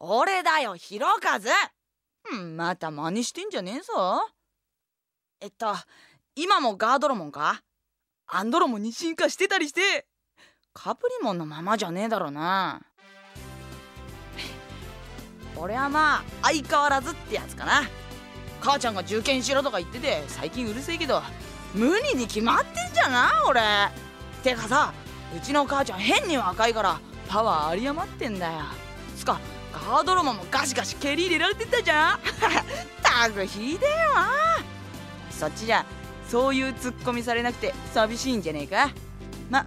俺だよひろかずまた真似してんじゃねえぞ。えっと今もガードロモンか？アンドロモンに進化してたりして。カプリモンのままじゃねえだろうな。俺はまあ相変わらずってやつかな。母ちゃんが受験しろとか言ってて最近うるせえけど無理に決まってんじゃな俺。てかさうちの母ちゃん変に若いからパワー有り余ってんだよ。つかガードロモンもガシガシ蹴り入れられてたじゃん。たくひでえよ。なそっちじゃそういうツッコミされなくて寂しいんじゃねえか。ま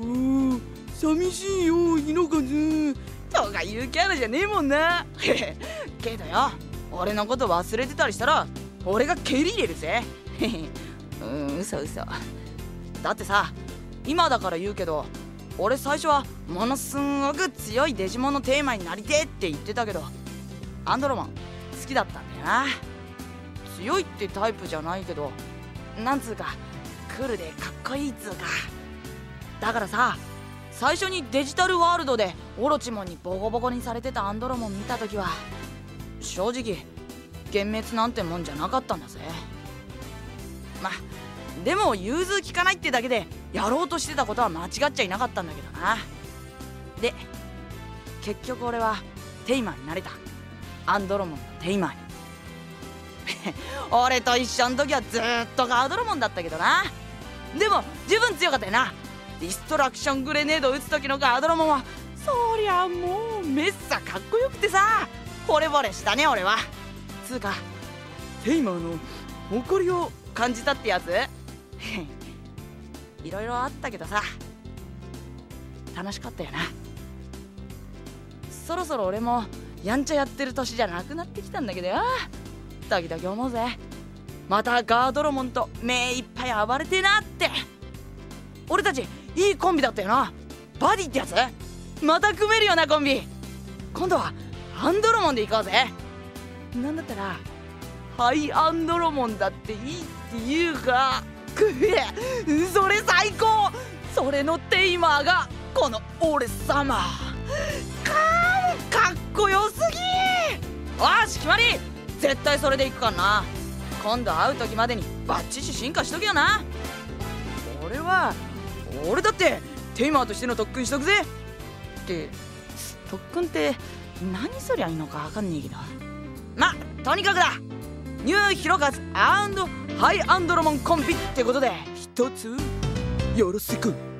おー寂しいよ日の風とかいうキャラじゃねえもんな。けどよ俺のこと忘れてたりしたら俺が蹴り入れるぜ。うん嘘嘘だってさ今だから言うけど俺最初はものすんごく強いデジモンのテーマになりてえって言ってたけどアンドロモン好きだったんだよな。強いってタイプじゃないけどなんつうかクールでかっこいいっつうか。だからさ最初にデジタルワールドでオロチモンにボコボコにされてたアンドロモン見た時は正直幻滅なんてもんじゃなかったんだぜ。までも融通きかないってだけでやろうとしてたことは間違っちゃいなかったんだけどな。で結局俺はテイマーになれた。アンドロモンのテイマーに。俺と一緒の時はずっとガードロモンだったけどな。でも十分強かったよな。ディストラクショングレネード撃つ時のガードロモンはそりゃもうめっさかっこよくてさ。惚れ惚れしたね俺は。つうかテイマーの誇りを感じたってやつ？いろいろあったけどさ楽しかったよな。そろそろ俺もやんちゃやってる年じゃなくなってきたんだけどよ。時々思うぜ。またガードロモンと目いっぱい暴れてなって。俺たちいいコンビだったよな。バディってやつ？また組めるよなコンビ。今度はアンドロモンで行こうぜ。なんだったらハイアンドロモンだっていいっていうかくえそれ最高。それのテイマーがこの俺様。かかっこよすぎよし決まり。絶対それでいくからな。今度会う時までにバッチシ進化しとけよな。俺は俺だってテイマーとしての特訓しとくぜ。って特訓って何そりゃいいのか分かんねえけど。まとにかくだ。ニューヒロカズハイアンドロモンコンビってことで一つよろしく。